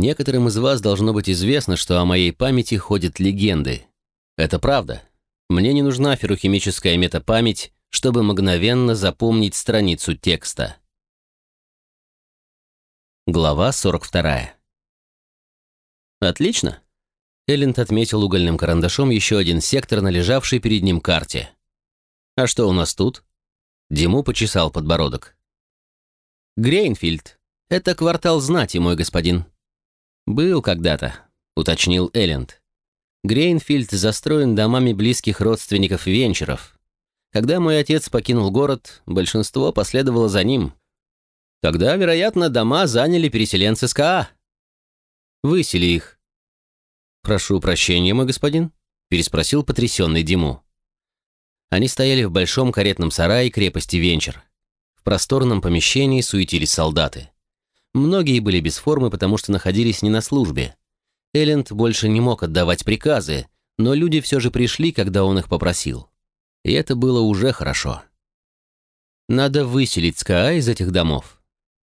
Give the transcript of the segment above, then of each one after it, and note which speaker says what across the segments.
Speaker 1: Некоторым из вас должно быть известно, что о моей памяти ходят легенды. Это правда. Мне не нужна феррохимическая метапамять, чтобы мгновенно запомнить страницу текста. Глава 42. Отлично. Элленд отметил угольным карандашом еще один сектор на лежавшей перед ним карте. А что у нас тут? Диму почесал подбородок. Грейнфилд. Это квартал знати, мой господин. Был когда-то, уточнил Элленд. Грейнфилд застроен домами близких родственников венчеров. Когда мой отец покинул город, большинство последовало за ним. Тогда, вероятно, дома заняли переселенцы с КА. Высели их. «Прошу прощения, мой господин», — переспросил потрясенный Диму. Они стояли в большом каретном сарае крепости Венчер. В просторном помещении суетились солдаты. Многие были без формы, потому что находились не на службе. Элленд больше не мог отдавать приказы, но люди все же пришли, когда он их попросил. И это было уже хорошо. Надо выселить СКА из этих домов.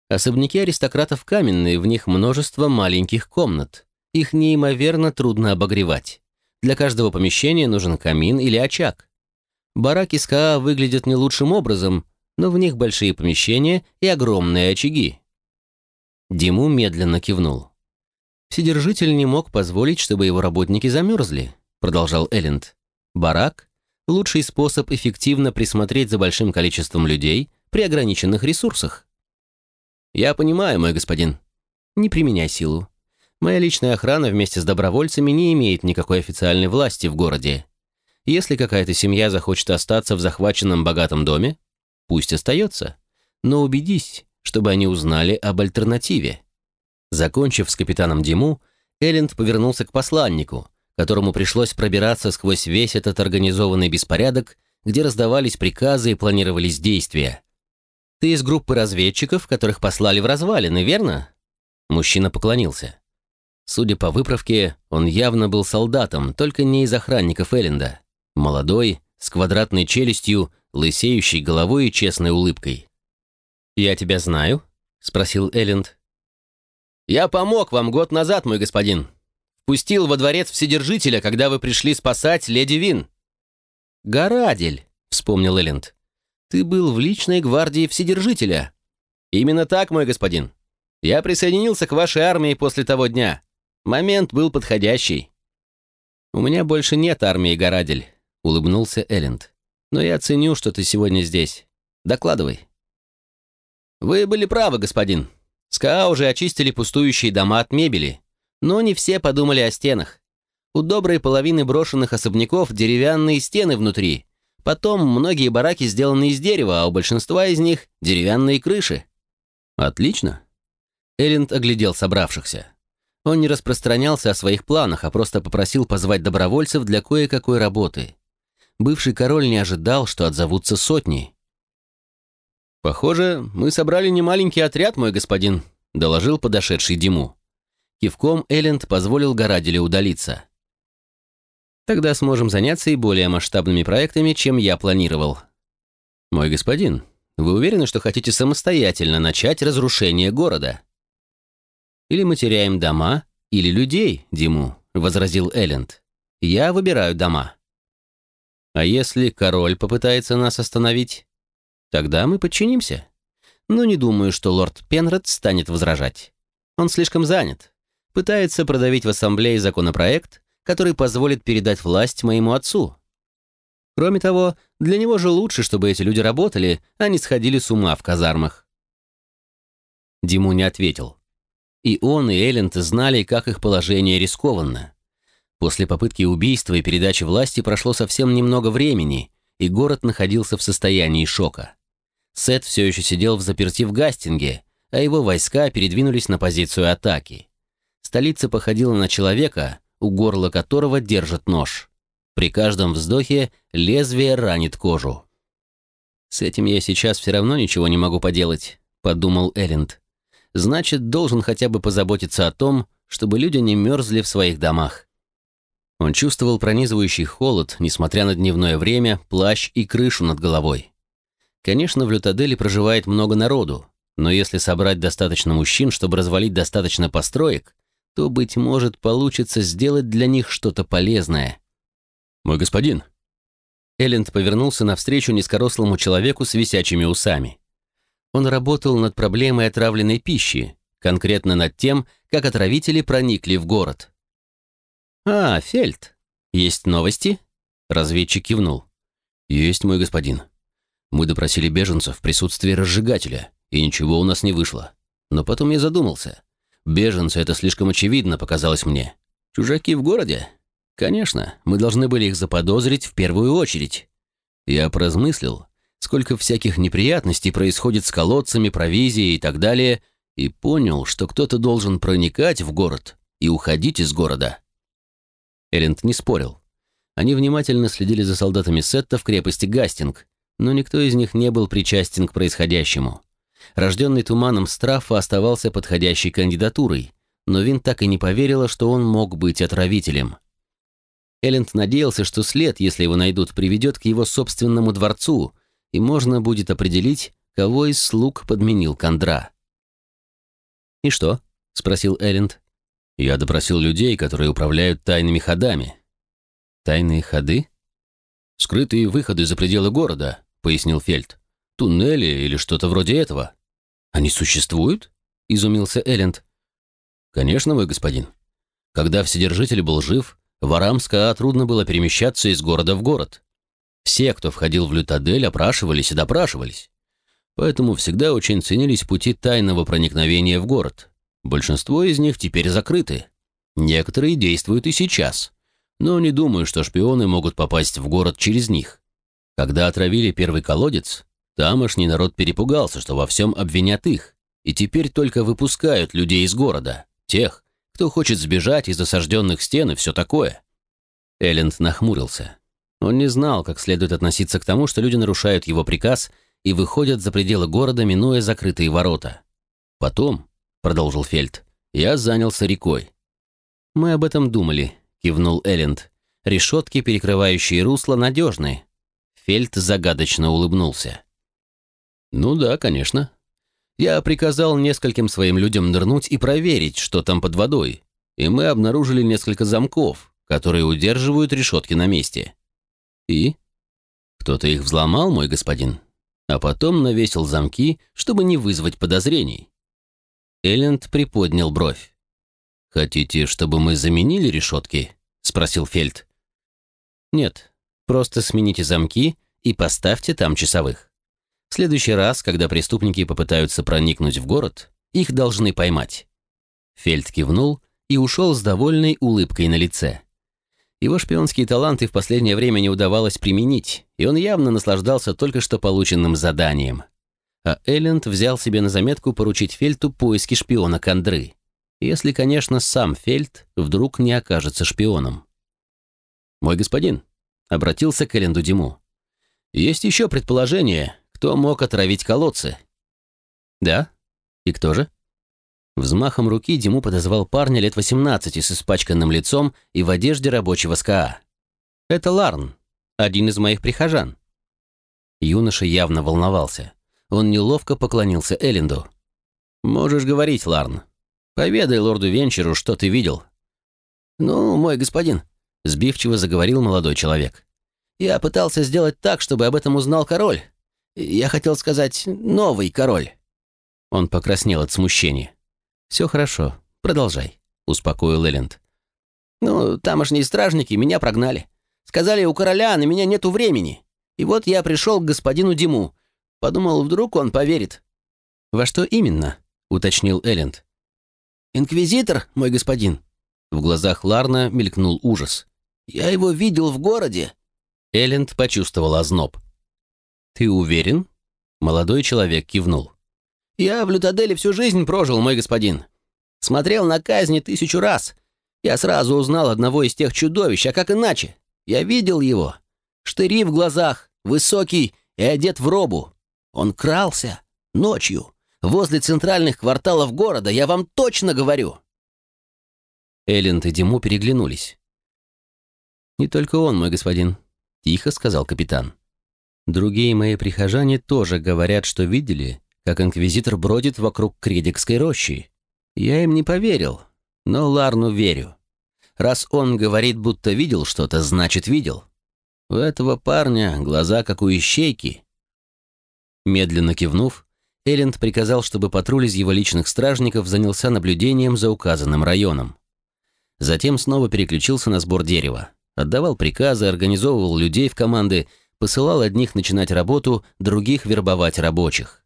Speaker 1: Особняки аристократов каменные, в них множество маленьких комнат. Их неимоверно трудно обогревать. Для каждого помещения нужен камин или очаг. Бараки СКА выглядят не лучшим образом, но в них большие помещения и огромные очаги. Диму медленно кивнул. «Вседержитель не мог позволить, чтобы его работники замерзли», продолжал Элленд. «Барак – лучший способ эффективно присмотреть за большим количеством людей при ограниченных ресурсах». «Я понимаю, мой господин. Не применяй силу. Моя личная охрана вместе с добровольцами не имеет никакой официальной власти в городе. Если какая-то семья захочет остаться в захваченном богатом доме, пусть остается. Но убедись, чтобы они узнали об альтернативе. Закончив с капитаном Диму, Элленд повернулся к посланнику, которому пришлось пробираться сквозь весь этот организованный беспорядок, где раздавались приказы и планировались действия. «Ты из группы разведчиков, которых послали в развалины, верно?» Мужчина поклонился. Судя по выправке, он явно был солдатом, только не из охранников Элленда. Молодой, с квадратной челюстью, лысеющей головой и честной улыбкой. «Я тебя знаю?» — спросил Элленд. «Я помог вам год назад, мой господин. Пустил во дворец Вседержителя, когда вы пришли спасать леди Вин». «Горадель», — вспомнил Элленд. «Ты был в личной гвардии Вседержителя». «Именно так, мой господин. Я присоединился к вашей армии после того дня. Момент был подходящий». «У меня больше нет армии, Горадель», — улыбнулся Элленд. «Но я ценю, что ты сегодня здесь. Докладывай». «Вы были правы, господин. СКА уже очистили пустующие дома от мебели, но не все подумали о стенах. У доброй половины брошенных особняков деревянные стены внутри. Потом многие бараки сделаны из дерева, а у большинства из них деревянные крыши». «Отлично». Элленд оглядел собравшихся. Он не распространялся о своих планах, а просто попросил позвать добровольцев для кое-какой работы. Бывший король не ожидал, что отзовутся сотни. «Похоже, мы собрали немаленький отряд, мой господин», — доложил подошедший Диму. Кивком Элленд позволил Гораделе удалиться. «Тогда сможем заняться и более масштабными проектами, чем я планировал». «Мой господин, вы уверены, что хотите самостоятельно начать разрушение города?» «Или мы теряем дома, или людей, Диму», — возразил Элленд. «Я выбираю дома». «А если король попытается нас остановить?» Тогда мы подчинимся. Но не думаю, что лорд Пенрод станет возражать. Он слишком занят. Пытается продавить в ассамблее законопроект, который позволит передать власть моему отцу. Кроме того, для него же лучше, чтобы эти люди работали, а не сходили с ума в казармах. Диму не ответил. И он, и Элленд знали, как их положение рискованно. После попытки убийства и передачи власти прошло совсем немного времени, и город находился в состоянии шока. Сет все еще сидел в заперти в Гастинге, а его войска передвинулись на позицию атаки. Столица походила на человека, у горла которого держит нож. При каждом вздохе лезвие ранит кожу. «С этим я сейчас все равно ничего не могу поделать», — подумал Элленд. «Значит, должен хотя бы позаботиться о том, чтобы люди не мерзли в своих домах». Он чувствовал пронизывающий холод, несмотря на дневное время, плащ и крышу над головой. Конечно, в Лютаделе проживает много народу, но если собрать достаточно мужчин, чтобы развалить достаточно построек, то, быть может, получится сделать для них что-то полезное. «Мой господин!» Элленд повернулся навстречу низкорослому человеку с висячими усами. Он работал над проблемой отравленной пищи, конкретно над тем, как отравители проникли в город. «А, Фельд, есть новости?» Разведчик кивнул. «Есть, мой господин. Мы допросили беженцев в присутствии разжигателя, и ничего у нас не вышло. Но потом я задумался. Беженцы — это слишком очевидно, показалось мне. Чужаки в городе? Конечно, мы должны были их заподозрить в первую очередь. Я поразмыслил, сколько всяких неприятностей происходит с колодцами, провизией и так далее, и понял, что кто-то должен проникать в город и уходить из города. Эренд не спорил. Они внимательно следили за солдатами Сетта в крепости Гастинг, но никто из них не был причастен к происходящему. Рожденный туманом Страфа оставался подходящей кандидатурой, но Вин так и не поверила, что он мог быть отравителем. Элленд надеялся, что след, если его найдут, приведет к его собственному дворцу, и можно будет определить, кого из слуг подменил Кондра. «И что?» — спросил Элленд. «Я допросил людей, которые управляют тайными ходами». «Тайные ходы?» «Скрытые выходы за пределы города», — пояснил Фельд. «Туннели или что-то вроде этого». «Они существуют?» — изумился Элленд. «Конечно, мой господин. Когда Вседержитель был жив, ворам СКА трудно было перемещаться из города в город. Все, кто входил в Лютадель, опрашивались и допрашивались. Поэтому всегда очень ценились пути тайного проникновения в город. Большинство из них теперь закрыты. Некоторые действуют и сейчас. Но не думаю, что шпионы могут попасть в город через них. Когда отравили первый колодец, тамошний народ перепугался, что во всем обвинят их, и теперь только выпускают людей из города, тех, кто хочет сбежать из осажденных стен и все такое. Элленд нахмурился. Он не знал, как следует относиться к тому, что люди нарушают его приказ и выходят за пределы города, минуя закрытые ворота. Потом, продолжил Фельд, я занялся рекой. Мы об этом думали, кивнул Элленд. Решетки, перекрывающие русло, надежны. Фельд загадочно улыбнулся. Ну да, конечно. Я приказал нескольким своим людям нырнуть и проверить, что там под водой, и мы обнаружили несколько замков, которые удерживают решетки на месте. И? Кто-то их взломал, мой господин, а потом навесил замки, чтобы не вызвать подозрений. Элленд приподнял бровь. «Хотите, чтобы мы заменили решетки?» — спросил Фельд. «Нет, просто смените замки и поставьте там часовых. В следующий раз, когда преступники попытаются проникнуть в город, их должны поймать». Фельд кивнул и ушел с довольной улыбкой на лице. Его шпионские таланты в последнее время не удавалось применить, и он явно наслаждался только что полученным заданием. А Элленд взял себе на заметку поручить Фельту поиски шпиона Кандры. Если, конечно, сам Фельд вдруг не окажется шпионом. «Мой господин», — обратился к Элленду Диму, — «есть еще предположение, кто мог отравить колодцы». «Да? И кто же?» Взмахом руки Диму подозвал парня лет 18 с испачканным лицом и в одежде рабочего СКА. «Это Ларн, один из моих прихожан». Юноша явно волновался. Он неловко поклонился Элленду. «Можешь говорить, Ларн. Поведай лорду Венчеру, что ты видел». «Ну, мой господин», — сбивчиво заговорил молодой человек. «Я пытался сделать так, чтобы об этом узнал король. Я хотел сказать, новый король». Он покраснел от смущения. «Все хорошо. Продолжай», — успокоил Элленд. «Ну, тамошние стражники меня прогнали. Сказали, у короля на меня нету времени. И вот я пришел к господину Диму. Подумал, вдруг он поверит». «Во что именно?» — уточнил Элленд. «Инквизитор, мой господин». В глазах Ларна мелькнул ужас. «Я его видел в городе». Элленд почувствовал озноб. «Ты уверен?» Молодой человек кивнул. Я в Лютаделе всю жизнь прожил, мой господин. Смотрел на казни тысячу раз. Я сразу узнал одного из тех чудовищ, а как иначе? Я видел его. Штыри в глазах, высокий и одет в робу. Он крался ночью, возле центральных кварталов города, я вам точно говорю. Элленд и Диму переглянулись. «Не только он, мой господин», — тихо сказал капитан. «Другие мои прихожане тоже говорят, что видели, как инквизитор бродит вокруг Кредикской рощи. Я им не поверил. Но Ларну верю. Раз он говорит, будто видел что-то, значит видел. У этого парня глаза как у ищейки. Медленно кивнув, Элленд приказал, чтобы патруль из его личных стражников занялся наблюдением за указанным районом. Затем снова переключился на сбор дерева. Отдавал приказы, организовывал людей в команды, посылал одних начинать работу, других вербовать рабочих.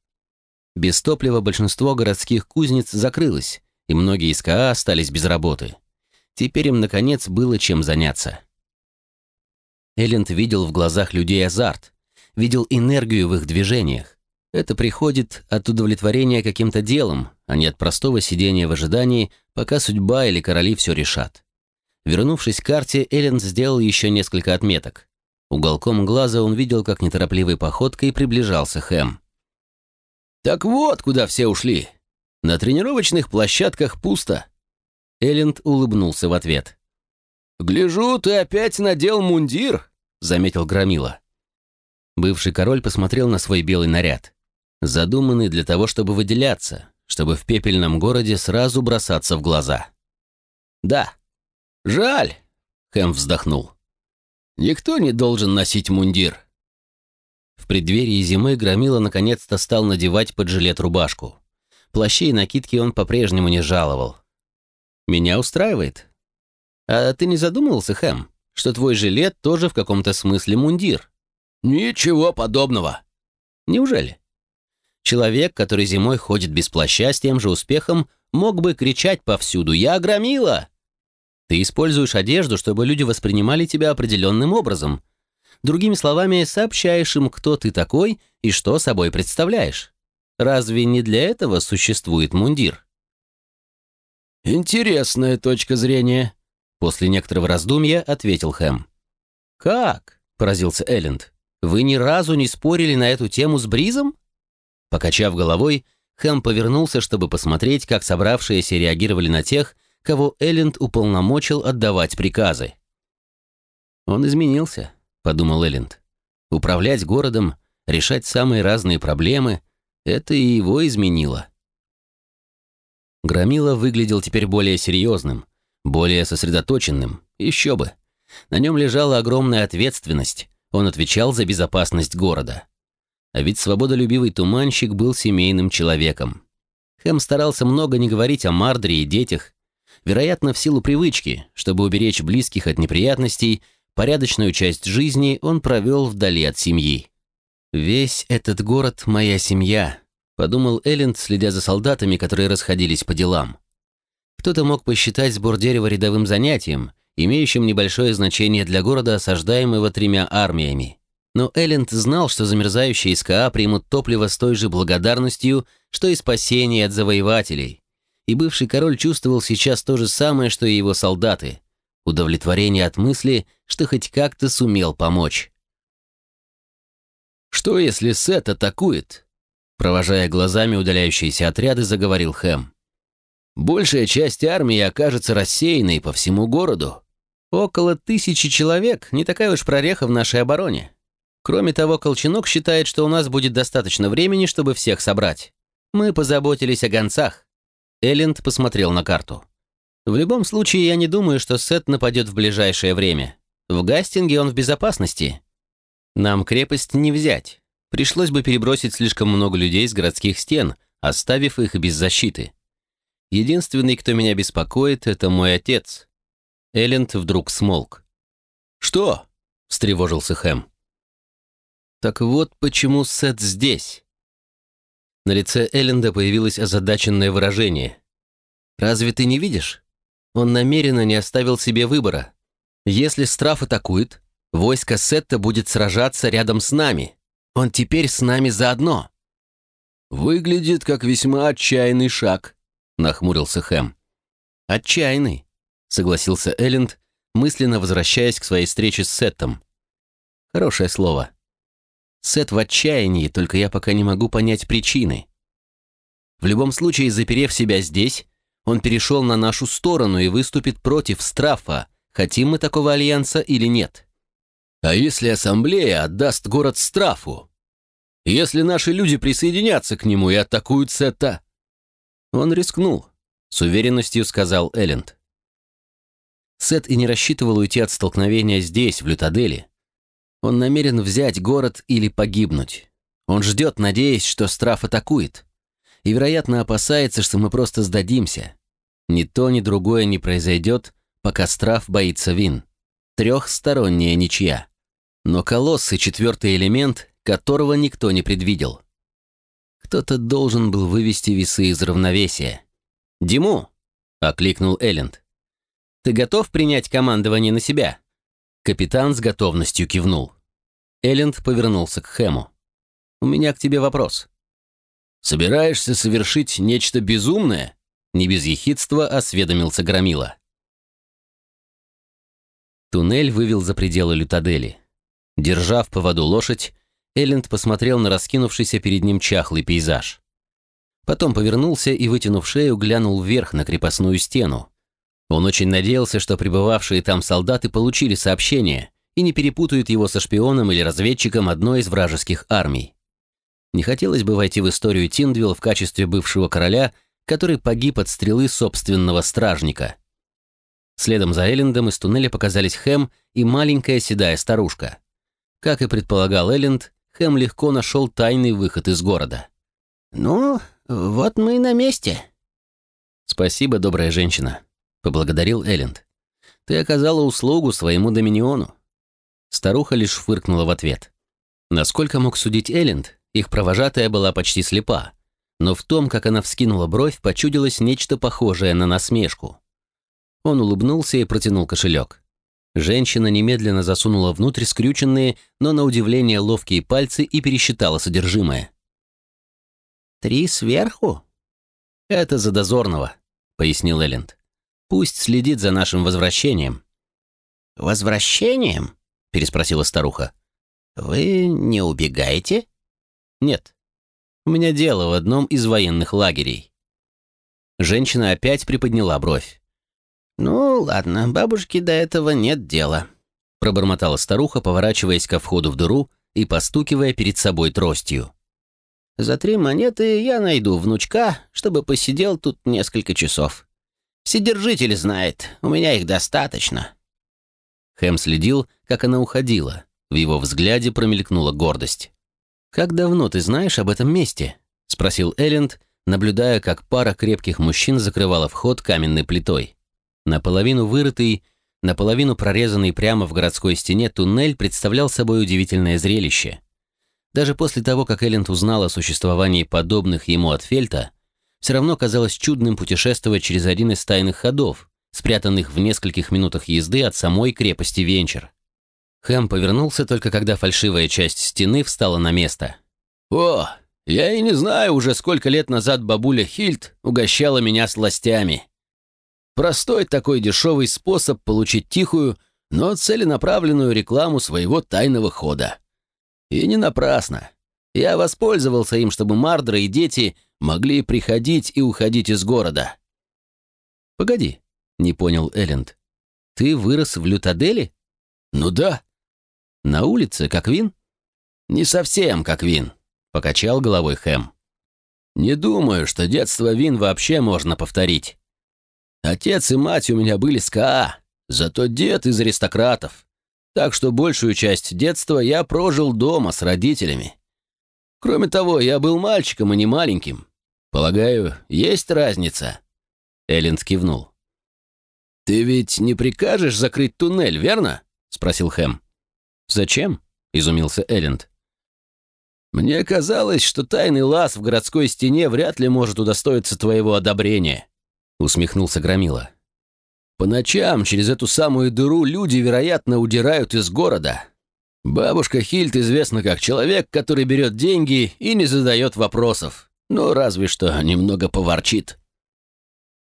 Speaker 1: Без топлива большинство городских кузнец закрылось, и многие из КА остались без работы. Теперь им, наконец, было чем заняться. Элленд видел в глазах людей азарт, видел энергию в их движениях. Это приходит от удовлетворения каким-то делом, а не от простого сидения в ожидании, пока судьба или короли все решат. Вернувшись к карте, Элленд сделал еще несколько отметок. Уголком глаза он видел, как неторопливой походкой приближался Хэм. «Так вот, куда все ушли. На тренировочных площадках пусто». Элленд улыбнулся в ответ. «Гляжу, ты опять надел мундир», — заметил Громила. Бывший король посмотрел на свой белый наряд задуманный для того, чтобы выделяться, чтобы в пепельном городе сразу бросаться в глаза. «Да, жаль», — Хэм вздохнул. «Никто не должен носить мундир». В преддверии зимы Громила наконец-то стал надевать под жилет рубашку. Плащи и накидки он по-прежнему не жаловал. «Меня устраивает. А ты не задумывался, Хэм, что твой жилет тоже в каком-то смысле мундир?» «Ничего подобного». «Неужели?» Человек, который зимой ходит без плаща с тем же успехом, мог бы кричать повсюду «Я громила!». Ты используешь одежду, чтобы люди воспринимали тебя определенным образом. Другими словами, сообщаешь им, кто ты такой и что собой представляешь. Разве не для этого существует мундир? «Интересная точка зрения», — после некоторого раздумья ответил Хэм. «Как?» — поразился Элленд. «Вы ни разу не спорили на эту тему с Бризом?» Покачав головой, Хэм повернулся, чтобы посмотреть, как собравшиеся реагировали на тех, кого Элленд уполномочил отдавать приказы. «Он изменился», — подумал Элленд. «Управлять городом, решать самые разные проблемы — это и его изменило». Громила выглядел теперь более серьезным, более сосредоточенным, еще бы. На нем лежала огромная ответственность, он отвечал за безопасность города. А ведь свободолюбивый туманщик был семейным человеком. Хэм старался много не говорить о Мардре и детях, вероятно, в силу привычки, чтобы уберечь близких от неприятностей, порядочную часть жизни он провел вдали от семьи. «Весь этот город — моя семья», — подумал Элленд, следя за солдатами, которые расходились по делам. Кто-то мог посчитать сбор дерева рядовым занятием, имеющим небольшое значение для города, осаждаемого тремя армиями. Но Элленд знал, что замерзающие СКА примут топливо с той же благодарностью, что и спасение от завоевателей. И бывший король чувствовал сейчас то же самое, что и его солдаты. Удовлетворение от мысли, что хоть как-то сумел помочь. «Что, если Сет атакует?» Провожая глазами удаляющиеся отряды, заговорил Хэм. «Большая часть армии окажется рассеянной по всему городу. Около тысячи человек, не такая уж прореха в нашей обороне. Кроме того, Колченок считает, что у нас будет достаточно времени, чтобы всех собрать. Мы позаботились о гонцах. Элленд посмотрел на карту. В любом случае, я не думаю, что Сет нападет в ближайшее время. В Гастинге он в безопасности. Нам крепость не взять. Пришлось бы перебросить слишком много людей с городских стен, оставив их без защиты. Единственный, кто меня беспокоит, это мой отец. Элленд вдруг смолк. «Что?» — встревожился Хэм. Так вот почему Сет здесь. На лице Элленда появилось озадаченное выражение. «Разве ты не видишь? Он намеренно не оставил себе выбора. Если Страф атакует, войско Сетта будет сражаться рядом с нами. Он теперь с нами заодно». «Выглядит как весьма отчаянный шаг», — нахмурился Хэм. «Отчаянный», — согласился Элленд, мысленно возвращаясь к своей встрече с Сеттом. «Хорошее слово». Сет в отчаянии, только я пока не могу понять причины. В любом случае, заперев себя здесь, он перешел на нашу сторону и выступит против Страфа, хотим мы такого альянса или нет. А если ассамблея отдаст город Страфу? Если наши люди присоединятся к нему и атакуют Сета? Он рискнул. с уверенностью сказал Элленд. Сет и не рассчитывал уйти от столкновения здесь, в Лютадели. Он намерен взять город или погибнуть. Он ждет, надеясь, что Страф атакует. И, вероятно, опасается, что мы просто сдадимся. Ни то, ни другое не произойдет, пока Страф боится Вин. Трехсторонняя ничья. Но колосс и четвертый элемент, которого никто не предвидел. Кто-то должен был вывести весы из равновесия. «Диму!» — окликнул Элленд. «Ты готов принять командование на себя?» Капитан с готовностью кивнул. Элленд повернулся к Хэму. «У меня к тебе вопрос». «Собираешься совершить нечто безумное?» Не без ехидства осведомился Громила. Туннель вывел за пределы Лютадели. Держа в поводу лошадь, Элленд посмотрел на раскинувшийся перед ним чахлый пейзаж. Потом повернулся и, вытянув шею, глянул вверх на крепостную стену. Он очень надеялся, что пребывавшие там солдаты получили сообщение и не перепутают его со шпионом или разведчиком одной из вражеских армий. Не хотелось бы войти в историю Тиндвилл в качестве бывшего короля, который погиб от стрелы собственного стражника. Следом за Эллендом из туннеля показались Хэм и маленькая седая старушка. Как и предполагал Элленд, Хэм легко нашел тайный выход из города.
Speaker 2: «Ну, вот мы и на месте».
Speaker 1: «Спасибо, добрая женщина», — поблагодарил Элленд. «Ты оказала услугу своему доминиону». Старуха лишь фыркнула в ответ. Насколько мог судить Элленд, их провожатая была почти слепа, но в том, как она вскинула бровь, почудилось нечто похожее на насмешку. Он улыбнулся и протянул кошелек. Женщина немедленно засунула внутрь скрюченные, но на удивление ловкие пальцы и пересчитала содержимое.
Speaker 2: «Три сверху?»
Speaker 1: «Это за дозорного», — пояснил Элленд. «Пусть следит за нашим возвращением».
Speaker 2: «Возвращением?» — переспросила старуха. «Вы не убегаете?»
Speaker 1: «Нет. У меня дело в одном из военных лагерей». Женщина опять приподняла бровь.
Speaker 2: «Ну, ладно, бабушке до этого нет дела», —
Speaker 1: пробормотала старуха, поворачиваясь ко входу в дыру и постукивая перед собой тростью.
Speaker 2: «За три монеты я найду внучка, чтобы посидел тут несколько часов. Вседержитель знает, у меня их достаточно».
Speaker 1: Хэм следил, как она уходила. В его взгляде промелькнула гордость. «Как давно ты знаешь об этом месте?» — спросил Элленд, наблюдая, как пара крепких мужчин закрывала вход каменной плитой. Наполовину вырытый, наполовину прорезанный прямо в городской стене туннель представлял собой удивительное зрелище. Даже после того, как Элленд узнал о существовании подобных ему от Фельта, все равно казалось чудным путешествовать через один из тайных ходов, спрятанных в нескольких минутах езды от самой крепости Венчер. Хэм повернулся только когда фальшивая часть стены встала на место. «О, я и не знаю уже, сколько лет назад бабуля Хильд угощала меня сластями», Простой такой дешевый способ получить тихую, но целенаправленную рекламу своего тайного хода. И не напрасно. Я воспользовался им, чтобы Мардра и дети могли приходить и уходить из города. «Погоди», — не понял Элленд. «Ты вырос в Лютаделе?» «Ну да». «На улице, как Вин?» «Не совсем как Вин», — покачал головой Хэм. «Не думаю, что детство Вин вообще можно повторить. Отец и мать у меня были с КА, зато дед из аристократов. Так что большую часть детства я прожил дома с родителями. Кроме того, я был мальчиком, а не маленьким. Полагаю, есть разница?» Элленд кивнул. «Ты ведь не прикажешь закрыть туннель, верно?» — спросил Хэм. «Зачем?» — изумился Элленд. «Мне казалось, что тайный лаз в городской стене вряд ли может удостоиться твоего одобрения усмехнулся Громила. По ночам через эту самую дыру люди, вероятно, удирают из города. Бабушка Хильд известна как человек, который берет деньги и не задает вопросов. Ну, разве что немного поворчит.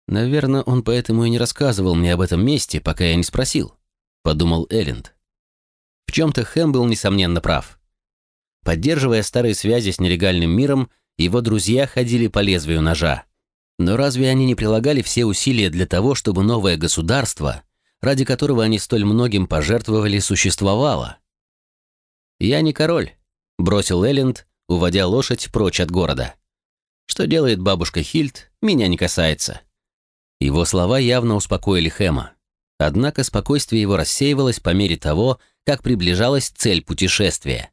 Speaker 1: Наверное, он поэтому и не рассказывал мне об этом месте, пока я не спросил, подумал Элленд. В чем-то Хэм был несомненно прав. Поддерживая старые связи с нелегальным миром, его друзья ходили по лезвию ножа. Но разве они не прилагали все усилия для того, чтобы новое государство, ради которого они столь многим пожертвовали, существовало? «Я не король», — бросил Элленд, уводя лошадь прочь от города. «Что делает бабушка Хильд, меня не касается. Его слова явно успокоили Хэма. Однако спокойствие его рассеивалось по мере того, как приближалась цель путешествия.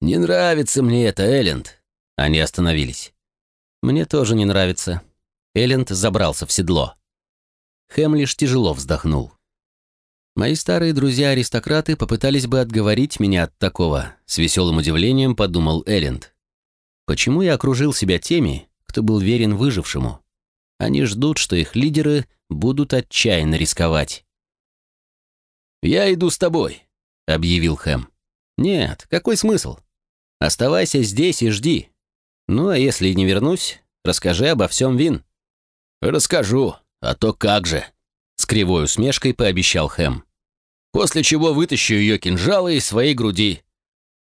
Speaker 1: «Не нравится мне это, Элленд!» Они остановились. «Мне тоже не нравится». Элленд забрался в седло. Хэм лишь тяжело вздохнул. Мои старые друзья-аристократы попытались бы отговорить меня от такого, с веселым удивлением подумал Элленд. Почему я окружил себя теми, кто был верен выжившему? Они ждут, что их лидеры будут отчаянно рисковать. «Я иду с тобой», — объявил Хэм. «Нет, какой смысл? Оставайся здесь и жди. Ну, а если не вернусь, расскажи обо всем Вин». «Расскажу, а то как же», — с кривой усмешкой пообещал Хэм. «После чего вытащу ее кинжалы из своей груди.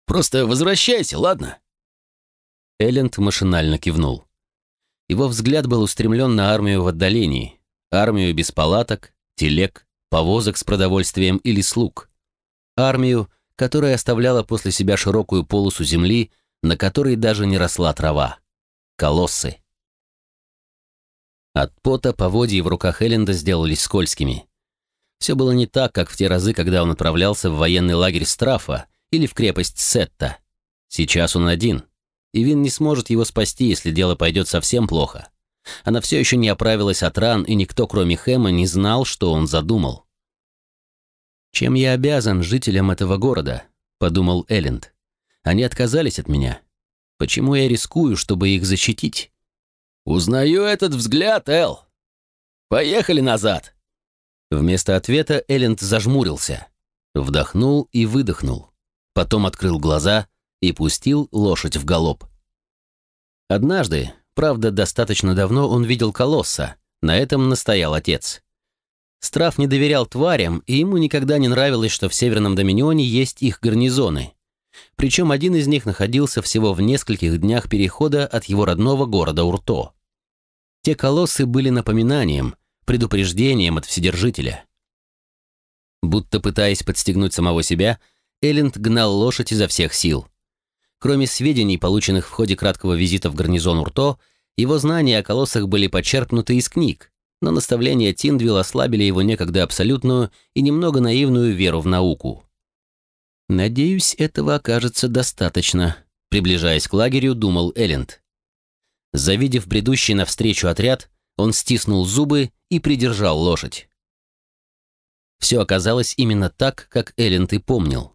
Speaker 1: Просто возвращайся, ладно?» Элленд машинально кивнул. Его взгляд был устремлен на армию в отдалении, армию без палаток, телег, повозок с продовольствием или слуг. Армию, которая оставляла после себя широкую полосу земли, на которой даже не росла трава. Колоссы. От пота поводья в руках Элленда сделались скользкими. Все было не так, как в те разы, когда он отправлялся в военный лагерь Страфа или в крепость Сетта. Сейчас он один, и Вин не сможет его спасти, если дело пойдет совсем плохо. Она все еще не оправилась от ран, и никто, кроме Хэма, не знал, что он задумал. «Чем я обязан жителям этого города?» — подумал Элленд. «Они отказались от меня. Почему я рискую, чтобы их защитить?» «Узнаю этот взгляд, Эл. Поехали назад!» Вместо ответа Элленд зажмурился, вдохнул и выдохнул, потом открыл глаза и пустил лошадь в галоп. Однажды, Правда, достаточно давно он видел колосса, на этом настоял отец. Страф не доверял тварям, и ему никогда не нравилось, что в Северном Доминионе есть их гарнизоны. Причем один из них находился всего в нескольких днях перехода от его родного города Урто. Те колоссы были напоминанием, предупреждением от Вседержителя. Будто пытаясь подстегнуть самого себя, Элленд гнал лошадь изо всех сил. Кроме сведений, полученных в ходе краткого визита в гарнизон Урто, его знания о колоссах были почерпнуты из книг, но наставления Тиндвилл ослабили его некогда абсолютную и немного наивную веру в науку. «Надеюсь, этого окажется достаточно», — приближаясь к лагерю, думал Элленд. Завидев бредущий навстречу отряд, он стиснул зубы и придержал лошадь. Все оказалось именно так, как Элленд и помнил.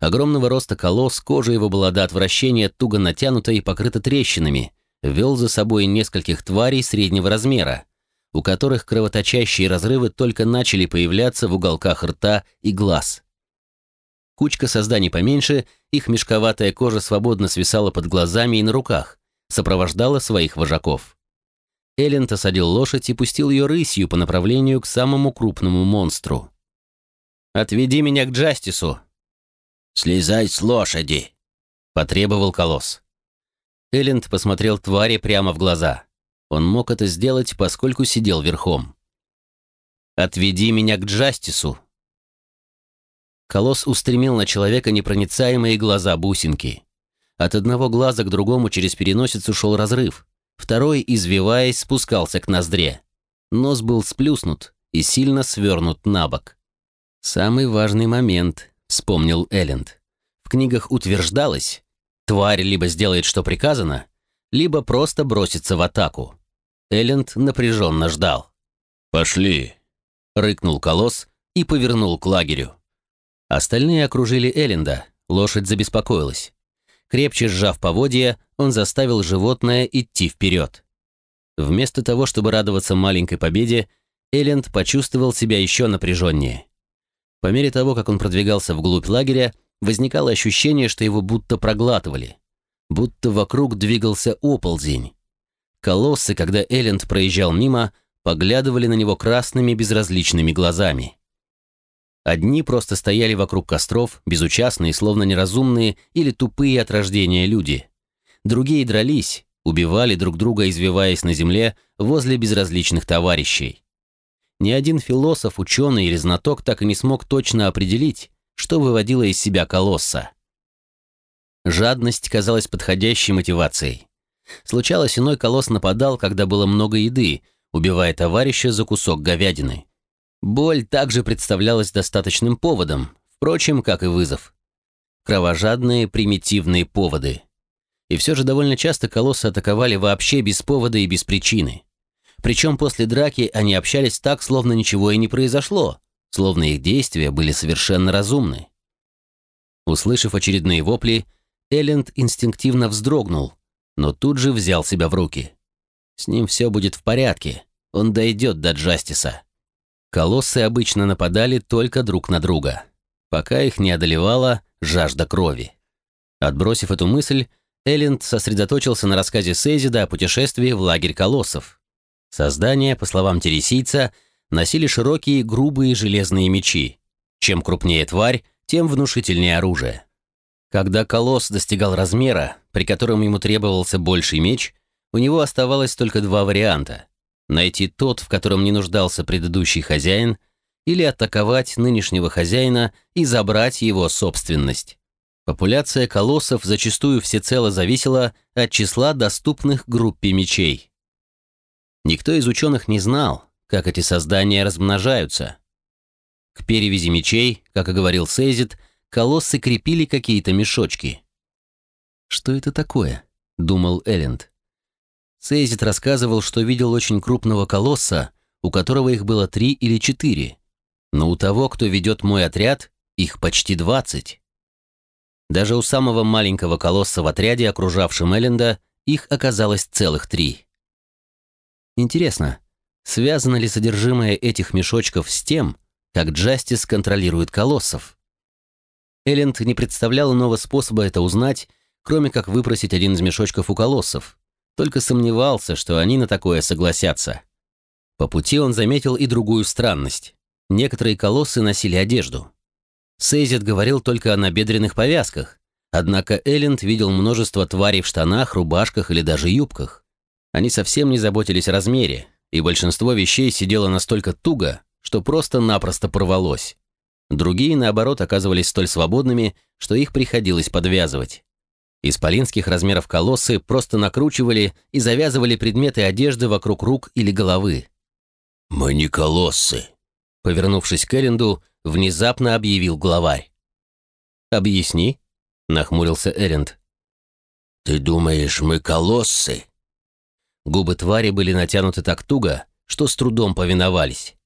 Speaker 1: Огромного роста колосс, кожа его была до отвращения туго натянута и покрыта трещинами, вел за собой нескольких тварей среднего размера, у которых кровоточащие разрывы только начали появляться в уголках рта и глаз. Кучка созданий поменьше, их мешковатая кожа свободно свисала под глазами и на руках, сопровождала своих вожаков. Элленд осадил лошадь и пустил ее рысью по направлению к самому крупному монстру. «Отведи меня к Джастису», «Слезай с лошади!» — потребовал колосс. Элленд посмотрел твари прямо в глаза. Он мог это сделать, поскольку сидел верхом. «Отведи меня к Джастису!» Колосс устремил на человека непроницаемые глаза бусинки. От одного глаза к другому через переносицу шел разрыв. Второй, извиваясь, спускался к ноздре. Нос был сплюснут и сильно свернут на бок. Самый важный момент вспомнил Элленд. В книгах утверждалось, тварь либо сделает, что приказано, либо просто бросится в атаку. Элленд напряженно ждал. «Пошли!» — рыкнул колосс и повернул к лагерю. Остальные окружили Элленда, лошадь забеспокоилась. Крепче сжав поводья, он заставил животное идти вперед. Вместо того, чтобы радоваться маленькой победе, Элленд почувствовал себя еще напряженнее. По мере того, как он продвигался вглубь лагеря, возникало ощущение, что его будто проглатывали. Будто вокруг двигался оползень. Колоссы, когда Элленд проезжал мимо, поглядывали на него красными безразличными глазами. Одни просто стояли вокруг костров, безучастные, словно неразумные или тупые от рождения люди. Другие дрались, убивали друг друга, извиваясь на земле возле безразличных товарищей. Ни один философ, ученый или знаток так и не смог точно определить, что выводило из себя колосса. Жадность казалась подходящей мотивацией. Случалось, иной колосс нападал, когда было много еды, убивая товарища за кусок говядины. Боль также представлялась достаточным поводом, впрочем, как и вызов. Кровожадные, примитивные поводы. И все же довольно часто колоссы атаковали вообще без повода и без причины. Причем после драки они общались так, словно ничего и не произошло, словно их действия были совершенно разумны. Услышав очередные вопли, Элленд инстинктивно вздрогнул, но тут же взял себя в руки. С ним все будет в порядке, он дойдет до Джастиса. Колоссы обычно нападали только друг на друга, пока их не одолевала жажда крови. Отбросив эту мысль, Элленд сосредоточился на рассказе Сейзида о путешествии в лагерь колоссов. Создания, по словам тересийца, носили широкие грубые железные мечи. Чем крупнее тварь, тем внушительнее оружие. Когда колосс достигал размера, при котором ему требовался больший меч, у него оставалось только два варианта найти тот, в котором не нуждался предыдущий хозяин, или атаковать нынешнего хозяина и забрать его собственность. Популяция колоссов зачастую всецело зависела от числа доступных группе мечей. Никто из ученых не знал, как эти создания размножаются. К перевязи мечей, как и говорил Сейзит, колоссы крепили какие-то мешочки. «Что это такое?» — думал Элленд. Сейзит рассказывал, что видел очень крупного колосса, у которого их было три или четыре. Но у того, кто ведет мой отряд, их почти двадцать. Даже у самого маленького колосса в отряде, окружавшем Элленда, их оказалось целых три. Интересно, связано ли содержимое этих мешочков с тем, как Джастис контролирует колоссов? Элленд не представлял иного способа это узнать, кроме как выпросить один из мешочков у колоссов. Только сомневался, что они на такое согласятся. По пути он заметил и другую странность. Некоторые колоссы носили одежду. Сейзет говорил только о набедренных повязках, однако Элленд видел множество тварей в штанах, рубашках или даже юбках. Они совсем не заботились о размере, и большинство вещей сидело настолько туго, что просто-напросто порвалось. Другие, наоборот, оказывались столь свободными, что их приходилось подвязывать. Исполинских размеров колоссы просто накручивали и завязывали предметы одежды вокруг рук или головы.
Speaker 2: «Мы не колоссы», — повернувшись к Эренду, внезапно объявил главарь.
Speaker 1: «Объясни», — нахмурился Эренд.
Speaker 2: «Ты думаешь, мы колоссы?»
Speaker 1: Губы твари были натянуты так туго, что с трудом повиновались.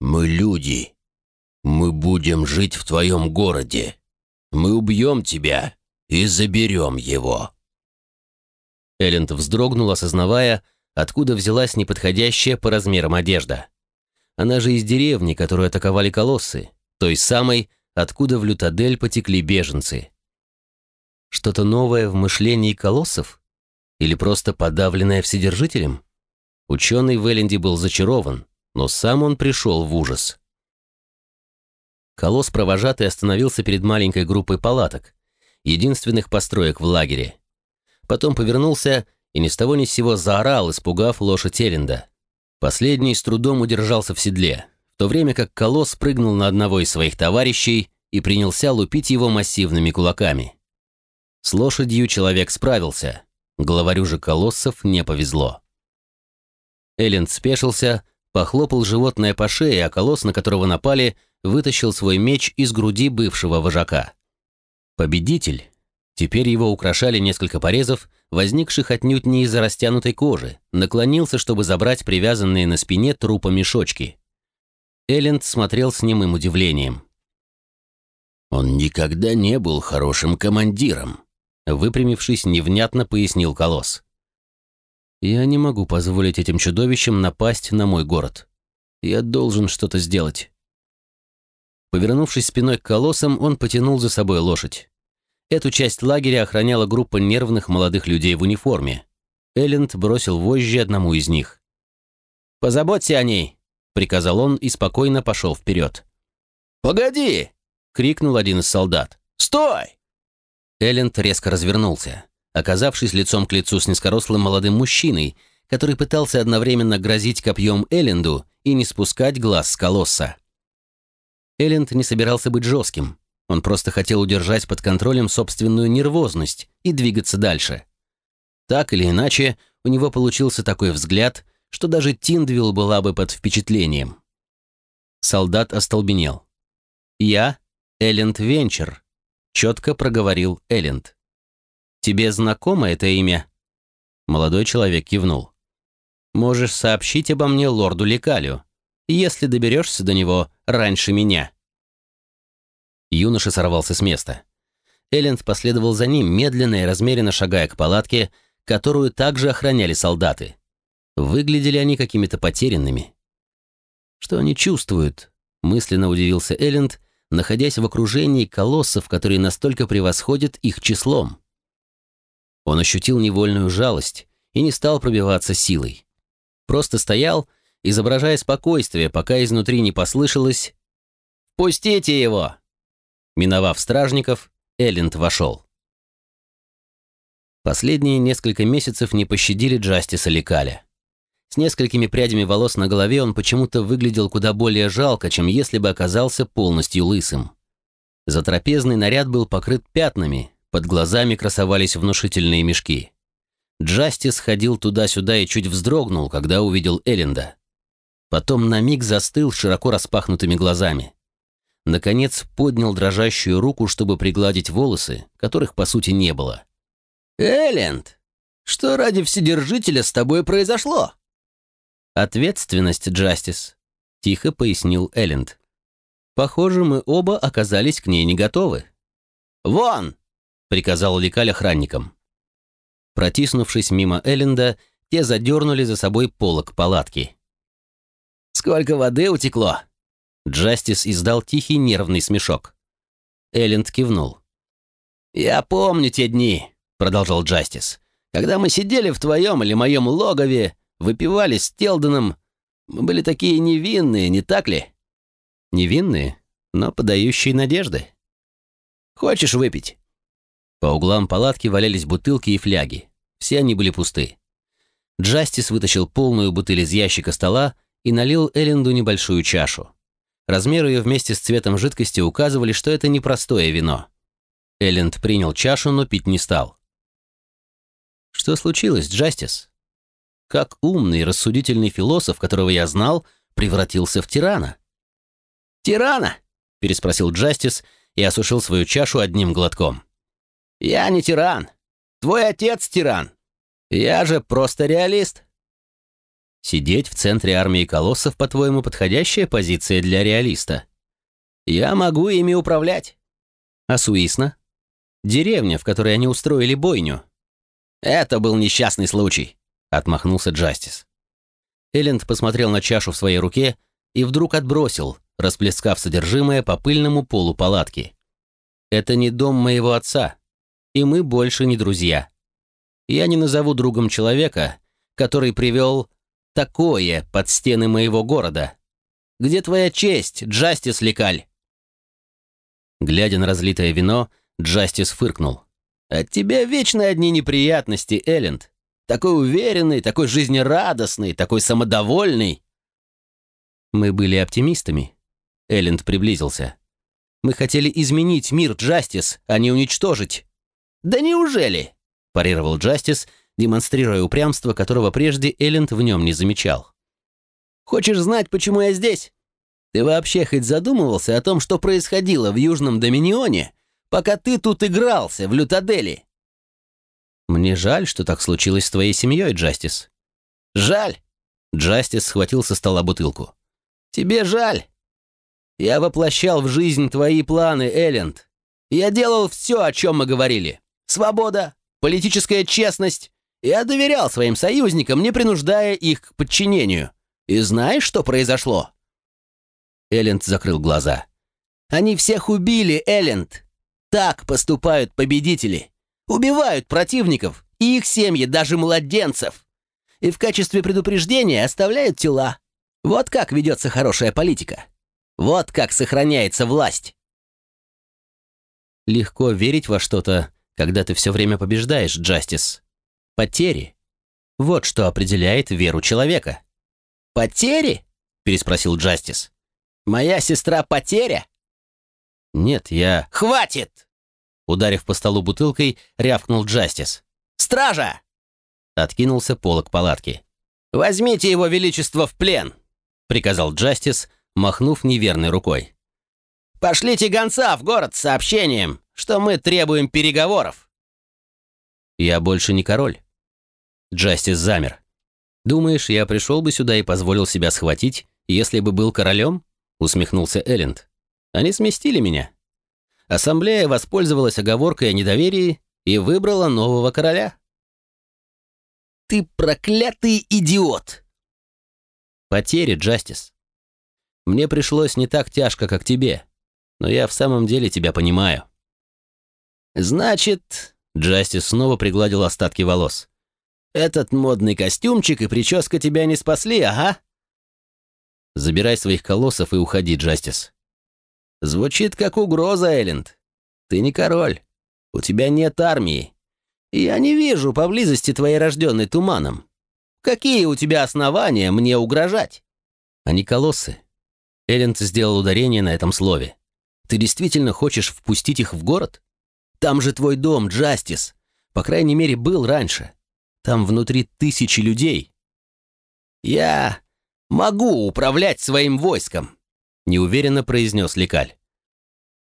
Speaker 2: «Мы люди. Мы будем жить в твоем городе. Мы убьем тебя и заберем его».
Speaker 1: Элленд вздрогнул, осознавая, откуда взялась неподходящая по размерам одежда. Она же из деревни, которую атаковали колоссы, той самой, откуда в Лютадель потекли беженцы. Что-то новое в мышлении колоссов? Или просто подавленное вседержителем? Ученый в Элленде был зачарован, но сам он пришел в ужас. Колосс провожатый остановился перед маленькой группой палаток, единственных построек в лагере. Потом повернулся и ни с того ни с сего заорал, испугав лошадь Эренда. Последний с трудом удержался в седле, в то время как колосс прыгнул на одного из своих товарищей и принялся лупить его массивными кулаками. С лошадью человек справился, главарю же колоссов не повезло. Элленд спешился, похлопал животное по шее, а колосс, на которого напали, вытащил свой меч из груди бывшего вожака. Победитель. Теперь его украшали несколько порезов, возникших отнюдь не из-за растянутой кожи, наклонился, чтобы забрать привязанные на спине трупа мешочки. Элленд смотрел с немым удивлением.
Speaker 2: «Он никогда не был хорошим командиром»,
Speaker 1: выпрямившись, невнятно пояснил Колосс. «Я не могу позволить этим чудовищам напасть на мой город. Я должен что-то сделать». Повернувшись спиной к колоссам, он потянул за собой лошадь. Эту часть лагеря охраняла группа нервных молодых людей в униформе. Элленд бросил вожжи одному из них. «Позаботься о ней!» — приказал он и спокойно пошел вперед.
Speaker 2: «Погоди!» — крикнул один из солдат. «Стой!»
Speaker 1: Элленд резко развернулся, оказавшись лицом к лицу с низкорослым молодым мужчиной, который пытался одновременно грозить копьем Элленду и не спускать глаз с колосса. Элленд не собирался быть жестким. Он просто хотел удержать под контролем собственную нервозность и двигаться дальше. Так или иначе, у него получился такой взгляд, что даже Тиндвилл была бы под впечатлением. Солдат остолбенел. «Я Элленд Венчер», — четко проговорил Элленд. «Тебе знакомо это имя?» Молодой человек кивнул. «Можешь сообщить обо мне лорду Лекалю, если доберешься до него раньше меня». Юноша сорвался с места. Элленд последовал за ним, медленно и размеренно шагая к палатке, которую также охраняли солдаты. Выглядели они какими-то потерянными. «Что они чувствуют?» — мысленно удивился Элленд, находясь в окружении колоссов, которые настолько превосходят их числом. Он ощутил невольную жалость и не стал пробиваться силой. Просто стоял, изображая спокойствие, пока изнутри не послышалось «Пустите его!». Миновав стражников, Элленд вошел. Последние несколько месяцев не пощадили Джастиса Лекаля. С несколькими прядями волос на голове он почему-то выглядел куда более жалко, чем если бы оказался полностью лысым. Затрапезный наряд был покрыт пятнами, под глазами красовались внушительные мешки. Джастис ходил туда-сюда и чуть вздрогнул, когда увидел Элленда. Потом на миг застыл широко распахнутыми глазами. Наконец поднял дрожащую руку, чтобы пригладить волосы, которых по сути не было.
Speaker 2: «Элленд, что ради Вседержителя с тобой произошло?»
Speaker 1: «Ответственность, Джастис», — тихо пояснил Элленд. «Похоже, мы оба оказались к ней не готовы».
Speaker 2: «Вон!» — приказал Ликаль охранникам.
Speaker 1: Протиснувшись мимо Элленда, те задернули за собой полок палатки.
Speaker 2: «Сколько воды утекло?»
Speaker 1: Джастис издал тихий нервный смешок. Элленд кивнул.
Speaker 2: «Я помню те дни», — продолжал Джастис, «когда мы сидели в твоем или моем логове, выпивали с Телденом. Мы были такие невинные, не так ли?»
Speaker 1: «Невинные, но подающие надежды».
Speaker 2: «Хочешь выпить?»
Speaker 1: По углам палатки валялись бутылки и фляги. Все они были пусты. Джастис вытащил полную бутыль из ящика стола и налил Элленду небольшую чашу. Размер ее вместе с цветом жидкости указывали, что это непростое вино. Элленд принял чашу, но пить не стал. «Что случилось, Джастис?» Как умный, рассудительный философ, которого я знал, превратился в тирана.
Speaker 2: «Тирана?» — переспросил Джастис и осушил свою чашу одним глотком. «Я не тиран. Твой отец тиран. Я же просто реалист».
Speaker 1: Сидеть в центре армии колоссов, по-твоему, подходящая позиция для реалиста?
Speaker 2: Я могу ими управлять.
Speaker 1: А Суисна? Деревня, в которой они устроили бойню.
Speaker 2: Это был несчастный случай,
Speaker 1: отмахнулся Джастис. Элленд посмотрел на чашу в своей руке и вдруг отбросил, расплескав содержимое по пыльному полу палатки. «Это не дом моего отца, и мы больше не друзья. Я не назову другом человека, который привел такое под стены моего города? Где твоя честь, Джастис Лекаль?» Глядя на разлитое вино, Джастис фыркнул.
Speaker 2: «От тебя вечно одни неприятности, Элленд. Такой уверенный, такой жизнерадостный, такой самодовольный».
Speaker 1: «Мы были оптимистами». Элленд приблизился. «Мы хотели изменить мир, Джастис, а не уничтожить».
Speaker 2: «Да неужели?» – парировал Джастис, демонстрируя упрямство, которого прежде Элленд в нем не замечал. «Хочешь знать, почему я здесь? Ты вообще хоть задумывался о том, что происходило в Южном Доминионе, пока ты тут игрался в Лютадели?»
Speaker 1: «Мне жаль, что так случилось с твоей семьей, Джастис».
Speaker 2: «Жаль?»
Speaker 1: Джастис схватил со стола бутылку.
Speaker 2: «Тебе жаль? Я воплощал в жизнь твои планы, Элленд. Я делал все, о чем мы говорили. Свобода, политическая честность, я доверял своим союзникам, не принуждая их к подчинению. И знаешь, что произошло?»
Speaker 1: Элленд закрыл глаза.
Speaker 2: «Они всех убили, Элленд. Так поступают победители. Убивают противников и их семьи, даже младенцев. И в качестве предупреждения оставляют тела. Вот как ведется хорошая политика. Вот как сохраняется власть».
Speaker 1: Легко верить во что-то, когда ты все время побеждаешь, Джастис. Потери. Вот что определяет веру человека.
Speaker 2: «Потери?» — переспросил Джастис. «Моя сестра потеря?»
Speaker 1: «Нет, я...»
Speaker 2: «Хватит!»
Speaker 1: Ударив по столу бутылкой, рявкнул Джастис.
Speaker 2: «Стража!»
Speaker 1: Откинулся полок палатки.
Speaker 2: «Возьмите его величество в плен!» — приказал Джастис, махнув неверной рукой. «Пошлите гонца в город с сообщением, что мы требуем переговоров!»
Speaker 1: «Я больше не король». Джастис замер. «Думаешь, я пришел бы сюда и позволил себя схватить, если бы был королем?» — усмехнулся Элленд. «Они сместили меня. Ассамблея воспользовалась оговоркой о недоверии и выбрала нового короля».
Speaker 2: «Ты проклятый идиот!»
Speaker 1: «Потери, Джастис. Мне пришлось не так тяжко, как тебе, но я в самом деле тебя понимаю».
Speaker 2: «Значит...»
Speaker 1: — Джастис снова пригладил остатки волос.
Speaker 2: «Этот модный костюмчик и прическа тебя не спасли, ага?»
Speaker 1: «Забирай своих колоссов и уходи, Джастис».
Speaker 2: «Звучит как угроза, Элленд. Ты не король. У тебя нет армии. Я не вижу поблизости твоей рожденной туманом. Какие у тебя основания мне угрожать?»
Speaker 1: «Они колоссы». Элленд сделал ударение на этом слове. «Ты действительно хочешь впустить их в город? Там же твой дом, Джастис. По крайней мере, был раньше. Там внутри тысячи людей».
Speaker 2: «Я могу управлять своим войском», — неуверенно произнес Лекаль.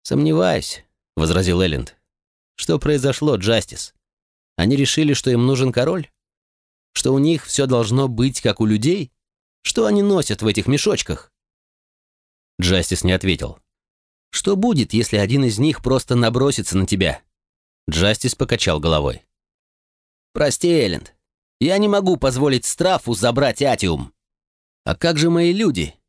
Speaker 1: «Сомневаюсь», — возразил Элленд. «Что произошло, Джастис? Они решили, что им нужен король? Что у них все должно быть, как у людей? Что они носят в этих мешочках?» Джастис не ответил. «Что будет, если один из них просто набросится на тебя?» Джастис покачал головой.
Speaker 2: «Прости, Элленд, я не могу позволить Страфу забрать Атиум. А как же мои люди?»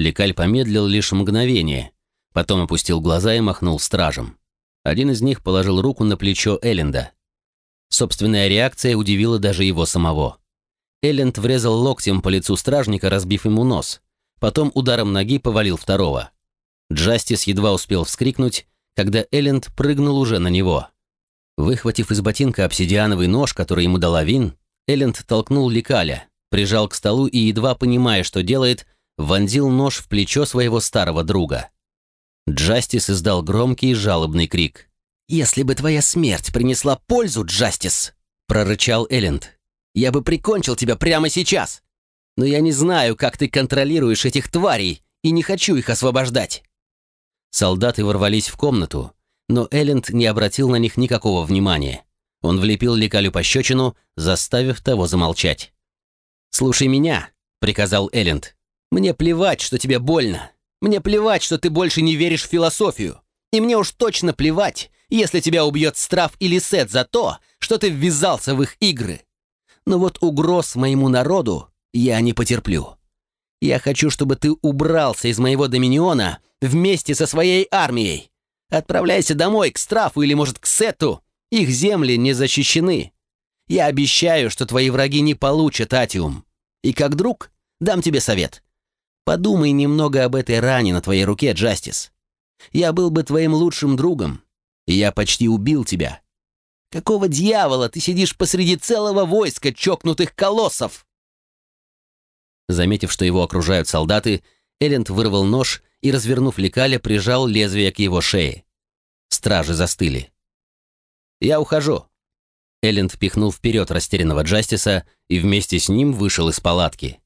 Speaker 1: Лекаль помедлил лишь мгновение, потом опустил глаза и махнул стражем. Один из них положил руку на плечо Элленда. Собственная реакция удивила даже его самого. Элленд врезал локтем по лицу стражника, разбив ему нос. Потом ударом ноги повалил второго. Джастис едва успел вскрикнуть, когда Элленд прыгнул уже на него. Выхватив из ботинка обсидиановый нож, который ему дала Вин, Элленд толкнул Ликаля, прижал к столу и, едва понимая, что делает, вонзил нож в плечо своего старого друга. Джастис издал громкий жалобный крик.
Speaker 2: «Если бы твоя смерть принесла пользу, Джастис!» — прорычал Элленд. «Я бы прикончил тебя прямо сейчас! Но я не знаю, как ты контролируешь этих тварей, и не хочу их освобождать!»
Speaker 1: Солдаты ворвались в комнату, но Элленд не обратил на них никакого внимания. Он влепил Лекалю пощечину, заставив того замолчать.
Speaker 2: «Слушай меня», — приказал Элленд. «Мне плевать, что тебе больно. Мне плевать, что ты больше не веришь в философию. И мне уж точно плевать, если тебя убьет Страф или Сет за то, что ты ввязался в их игры. Но вот угроз моему народу я не потерплю. Я хочу, чтобы ты убрался из моего доминиона вместе со своей армией. Отправляйся домой к Страфу или, может, к Сету. Их земли не защищены. Я обещаю, что твои враги не получат Атиум. И как друг дам тебе совет. Подумай немного об этой ране на твоей руке, Джастис. Я был бы твоим лучшим другом, и я почти убил тебя. Какого дьявола ты сидишь посреди целого войска чокнутых колоссов?»
Speaker 1: Заметив, что его окружают солдаты, Элленд вырвал нож и, развернув лекаля, прижал лезвие к его шее. Стражи застыли. «Я ухожу». Элленд пихнул вперед растерянного Джастиса и вместе с ним вышел из палатки.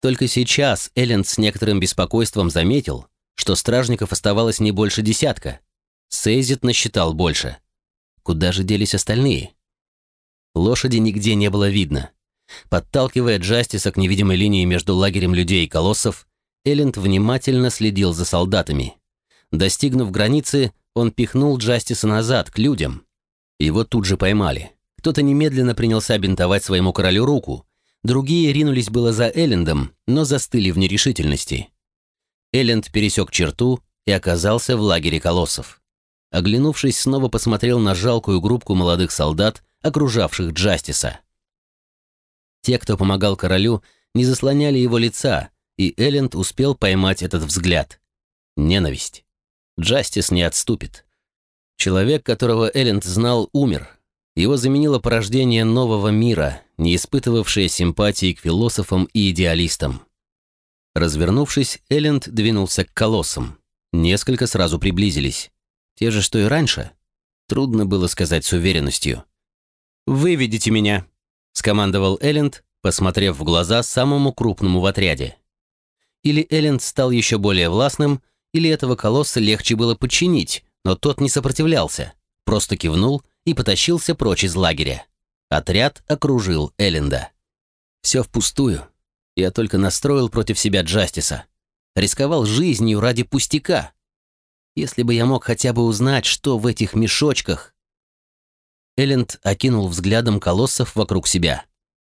Speaker 1: Только сейчас Элленд с некоторым беспокойством заметил, что стражников оставалось не больше десятка. Сейзит насчитал больше. Куда же делись остальные? Лошади нигде не было видно. Подталкивая Джастиса к невидимой линии между лагерем людей и колоссов, Элленд внимательно следил за солдатами. Достигнув границы, он пихнул Джастиса назад, к людям. Его тут же поймали. Кто-то немедленно принялся бинтовать своему королю руку. Другие ринулись было за Эллендом, но застыли в нерешительности. Элленд пересек черту и оказался в лагере колоссов. Оглянувшись, снова посмотрел на жалкую группку молодых солдат, окружавших Джастиса. Те, кто помогал королю, не заслоняли его лица, и Элленд успел поймать этот взгляд. Ненависть. Джастис не отступит. Человек, которого Элленд знал, умер. Его заменило порождение нового мира, не испытывавшее симпатии к философам и идеалистам. Развернувшись, Элленд двинулся к колоссам. Несколько сразу приблизились. Те же, что и раньше. Трудно было сказать с уверенностью. «Выведите меня», — скомандовал Элленд, посмотрев в глаза самому крупному в отряде. Или Элленд стал еще более властным, или этого колосса легче было подчинить, но тот не сопротивлялся, просто кивнул и потащился прочь из лагеря. Отряд окружил Элленда. Все впустую. Я только настроил против себя Джастиса. Рисковал жизнью ради пустяка. Если бы я мог хотя бы узнать, что в этих мешочках. Элленд окинул взглядом колоссов вокруг себя.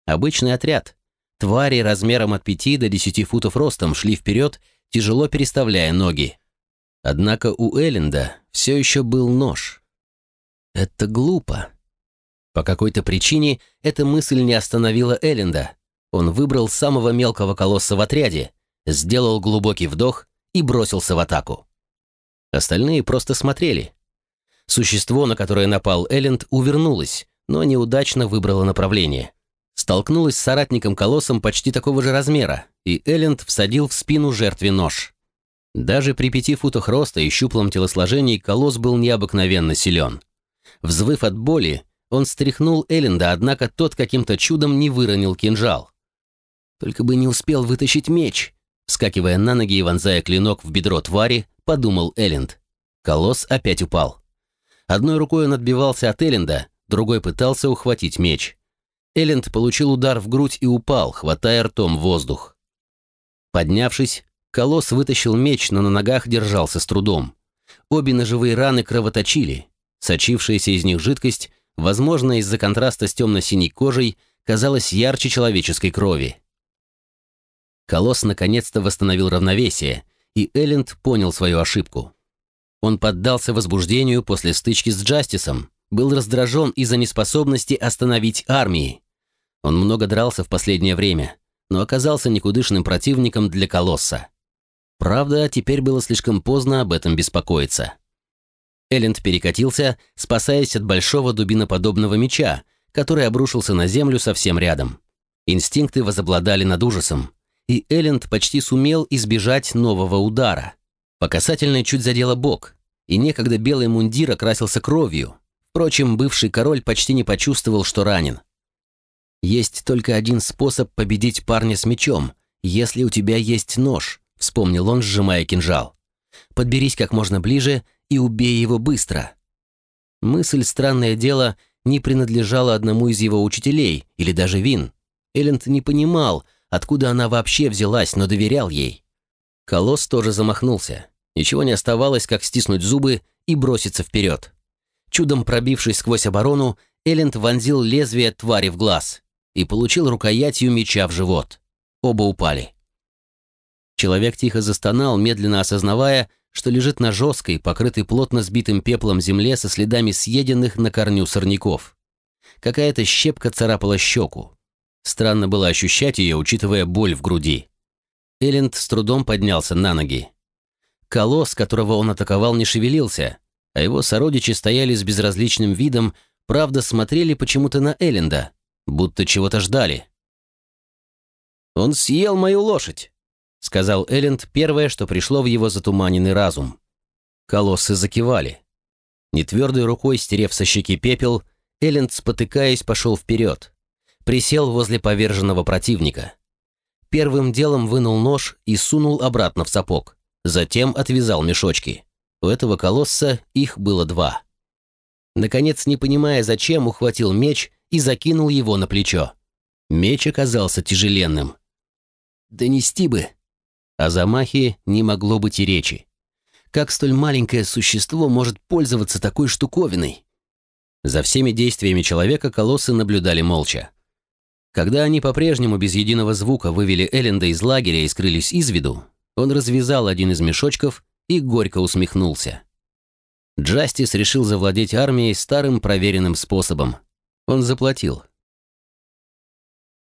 Speaker 1: Обычный отряд. Твари размером от 5 до 10 футов ростом шли вперед, тяжело переставляя ноги. Однако у Элленда все еще был нож. Это глупо. По какой-то причине эта мысль не остановила Элленда. Он выбрал самого мелкого колосса в отряде, сделал глубокий вдох и бросился в атаку. Остальные просто смотрели. Существо, на которое напал Элленд, увернулось, но неудачно выбрало направление. Столкнулось с соратником-колоссом почти такого же размера, и Элленд всадил в спину жертве нож. Даже при пяти футах роста и щуплом телосложении колосс был необыкновенно силен. Взвыв от боли, он стряхнул Элленда, однако тот каким-то чудом не выронил кинжал. Только бы не успел вытащить меч. Скакивая на ноги и вонзая клинок в бедро твари, подумал Элленд. Колосс опять упал. Одной рукой он отбивался от Элленда, другой пытался ухватить меч. Элленд получил удар в грудь и упал, хватая ртом воздух. Поднявшись, Колосс вытащил меч, но на ногах держался с трудом. Обе ножевые раны кровоточили. Сочившаяся из них жидкость, возможно, из-за контраста с темно-синей кожей, казалась ярче человеческой крови. Колосс наконец-то восстановил равновесие, и Элленд понял свою ошибку. Он поддался возбуждению после стычки с Джастисом, был раздражен из-за неспособности остановить армии. Он много дрался в последнее время, но оказался никудышным противником для Колосса. Правда, теперь было слишком поздно об этом беспокоиться. Элленд перекатился, спасаясь от большого дубиноподобного меча, который обрушился на землю совсем рядом. Инстинкты возобладали над ужасом, и Элленд почти сумел избежать нового удара. По касательной чуть задело бок, и некогда белый мундир окрасился кровью. Впрочем, бывший король почти не почувствовал, что ранен. «Есть только один способ победить парня с мечом, если у тебя есть нож», — вспомнил он, сжимая кинжал. «Подберись как можно ближе и убей его быстро». Мысль, странное дело, не принадлежала одному из его учителей или даже Вин. Элленд не понимал, откуда она вообще взялась, но доверял ей. Колосс тоже замахнулся. Ничего не оставалось, как стиснуть зубы и броситься вперед. Чудом пробившись сквозь оборону, Элленд вонзил лезвие твари в глаз и получил рукоятью меча в живот. Оба упали. Человек тихо застонал, медленно осознавая, что лежит на жесткой, покрытой плотно сбитым пеплом земле со следами съеденных на корню сорняков. Какая-то щепка царапала щеку. Странно было ощущать ее, учитывая боль в груди. Элленд с трудом поднялся на ноги. Колосс, которого он атаковал, не шевелился, а его сородичи стояли с безразличным видом, правда, смотрели почему-то на Элленда, будто чего-то ждали. «Он съел мою лошадь», — сказал Элленд первое, что пришло в его затуманенный разум. Колоссы закивали. Нетвердой рукой, стерев со щеки пепел, Элленд, спотыкаясь, пошел вперед. Присел возле поверженного противника. Первым делом вынул нож и сунул обратно в сапог. Затем отвязал мешочки. У этого колосса их было два. Наконец, не понимая зачем, ухватил меч и закинул его на плечо. Меч оказался тяжеленным. «Донести бы!» О замахе не могло быть и речи. Как столь маленькое существо может пользоваться такой штуковиной? За всеми действиями человека колоссы наблюдали молча. Когда они по-прежнему без единого звука вывели Элленда из лагеря и скрылись из виду, он развязал один из мешочков и горько усмехнулся. Джастис решил завладеть армией старым проверенным способом. Он заплатил.